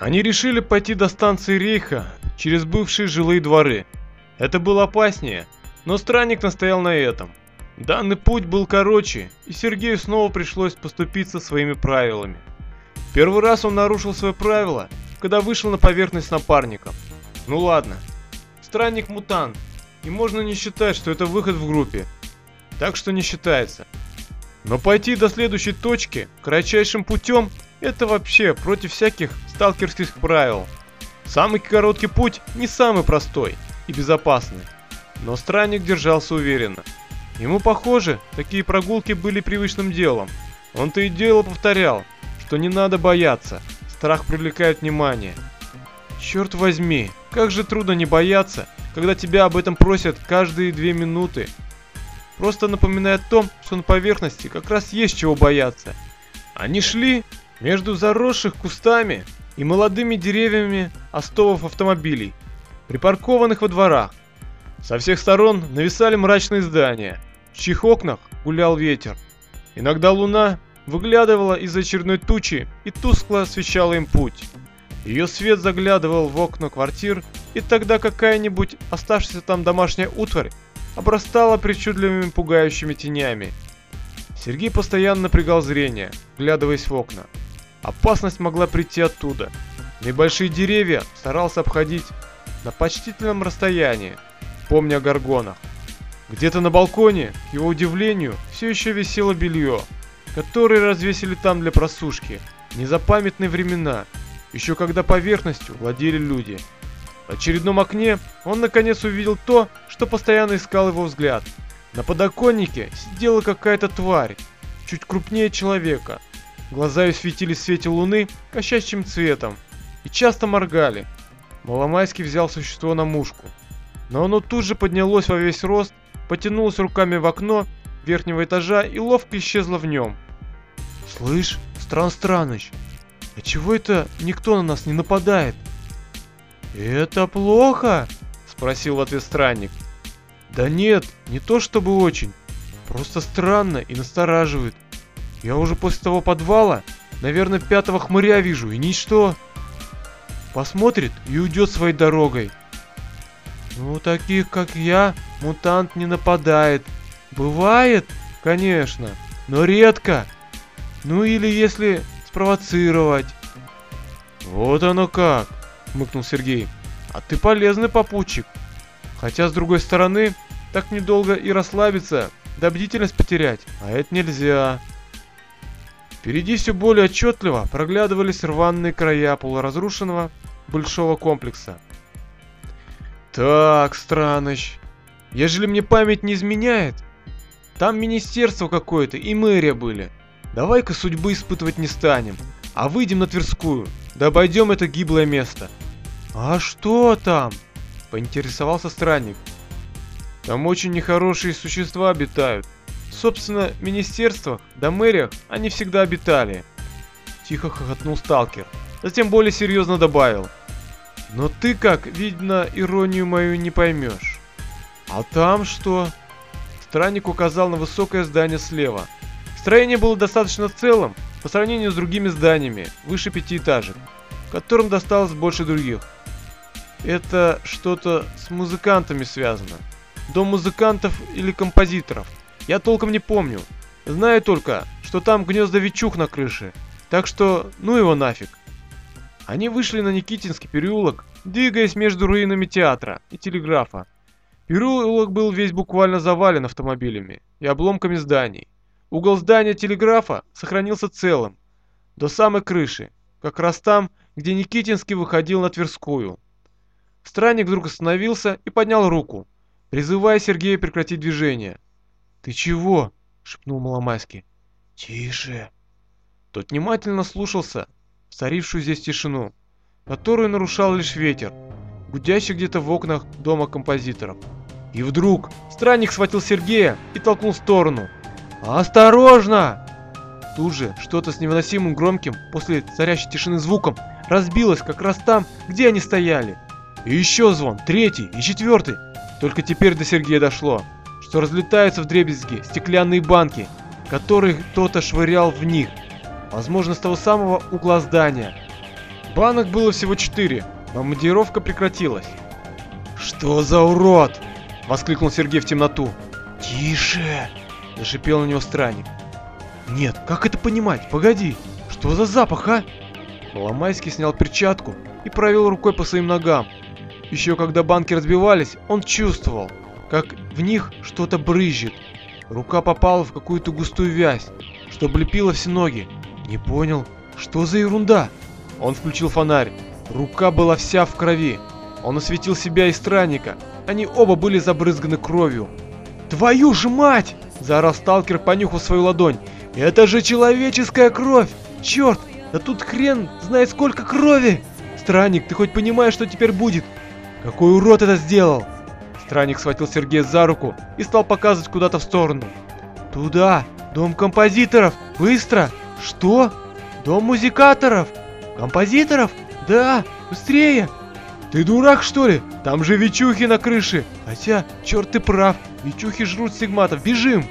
Они решили пойти до станции Рейха через бывшие жилые дворы. Это было опаснее, но странник настоял на этом. Данный путь был короче, и Сергею снова пришлось поступиться своими правилами. Первый раз он нарушил свои правила, когда вышел на поверхность с напарником. Ну ладно, странник-мутант, и можно не считать, что это выход в группе. Так что не считается. Но пойти до следующей точки кратчайшим путем – это вообще против всяких сталкерских правил. Самый короткий путь не самый простой и безопасный. Но странник держался уверенно. Ему, похоже, такие прогулки были привычным делом. Он-то и дело повторял, что не надо бояться, страх привлекает внимание. Черт возьми, как же трудно не бояться, когда тебя об этом просят каждые две минуты. Просто напоминает о том, что на поверхности как раз есть чего бояться. Они шли между заросших кустами и молодыми деревьями остовов автомобилей, припаркованных во дворах. Со всех сторон нависали мрачные здания, в чьих окнах гулял ветер. Иногда луна выглядывала из очередной тучи и тускло освещала им путь. Ее свет заглядывал в окна квартир, и тогда какая-нибудь оставшаяся там домашняя утварь обрастала причудливыми пугающими тенями. Сергей постоянно напрягал зрение, вглядываясь в окна. Опасность могла прийти оттуда. Небольшие деревья старался обходить на почтительном расстоянии, помня о горгонах. Где-то на балконе, к его удивлению, все еще висело белье, которое развесили там для просушки. Незапамятные времена, еще когда поверхностью владели люди. В очередном окне он наконец увидел то, что постоянно искал его взгляд. На подоконнике сидела какая-то тварь, чуть крупнее человека. Глаза ее светились в свете луны кошачьим цветом и часто моргали. Маломайский взял существо на мушку. Но оно тут же поднялось во весь рост, потянулось руками в окно верхнего этажа и ловко исчезло в нем. «Слышь, Стран Страныч, а чего это никто на нас не нападает?» «Это плохо?» – спросил в ответ странник. «Да нет, не то чтобы очень. Просто странно и настораживает. Я уже после того подвала, наверное, пятого хмыря вижу, и ничто. Посмотрит и уйдет своей дорогой. Ну, таких, как я, мутант не нападает. Бывает, конечно, но редко. Ну или если спровоцировать. Вот оно как, хмыкнул Сергей. А ты полезный попутчик. Хотя, с другой стороны, так недолго и расслабиться, да бдительность потерять, а это нельзя. Впереди все более отчетливо проглядывались рваные края полуразрушенного большого комплекса. Так, Страныч, ежели мне память не изменяет, там министерство какое-то и мэрия были. Давай-ка судьбы испытывать не станем, а выйдем на Тверскую, да обойдем это гиблое место. А что там? Поинтересовался странник. Там очень нехорошие существа обитают. Собственно, в министерствах да мэриях они всегда обитали. Тихо хохотнул сталкер. Затем более серьезно добавил. Но ты, как видно, иронию мою не поймешь. А там что? Странник указал на высокое здание слева. Строение было достаточно целым по сравнению с другими зданиями, выше пяти этажек, которым досталось больше других. Это что-то с музыкантами связано. Дом музыкантов или композиторов. Я толком не помню. Знаю только, что там гнезда Вичух на крыше. Так что, ну его нафиг. Они вышли на Никитинский переулок, двигаясь между руинами театра и телеграфа. Переулок был весь буквально завален автомобилями и обломками зданий. Угол здания телеграфа сохранился целым, до самой крыши, как раз там, где Никитинский выходил на Тверскую. Странник вдруг остановился и поднял руку, призывая Сергея прекратить движение. «Ты чего?» — шепнул Маломайский. «Тише!» Тот внимательно слушался в царившую здесь тишину, которую нарушал лишь ветер, гудящий где-то в окнах дома композиторов. И вдруг странник схватил Сергея и толкнул в сторону. «Осторожно!» Тут же что-то с невыносимым громким после царящей тишины звуком разбилось как раз там, где они стояли. И еще звон, третий и четвертый. Только теперь до Сергея дошло, что разлетаются в дребезги стеклянные банки, которые кто-то швырял в них, возможно, с того самого угла здания. Банок было всего четыре. Бомбардировка прекратилась. «Что за урод?» — воскликнул Сергей в темноту. «Тише!» — зашипел на него странник. «Нет, как это понимать? Погоди! Что за запах, а?» Ломайский снял перчатку и провел рукой по своим ногам. Еще когда банки разбивались, он чувствовал, как в них что-то брызжет. Рука попала в какую-то густую вязь, что облепила все ноги. Не понял, что за ерунда? Он включил фонарь. Рука была вся в крови. Он осветил себя и странника. Они оба были забрызганы кровью. «Твою же мать!» – заорал сталкер, понюхав свою ладонь. «Это же человеческая кровь! Черт! Да тут хрен знает сколько крови! Странник, ты хоть понимаешь, что теперь будет? Какой урод это сделал?» Странник схватил Сергея за руку и стал показывать куда-то в сторону. «Туда! Дом композиторов! Быстро! Что? Дом музыкаторов! Композиторов? Да! Быстрее!» «Ты дурак, что ли? Там же Вичухи на крыше! Хотя, черт ты прав, Вичухи жрут сигматов, бежим!»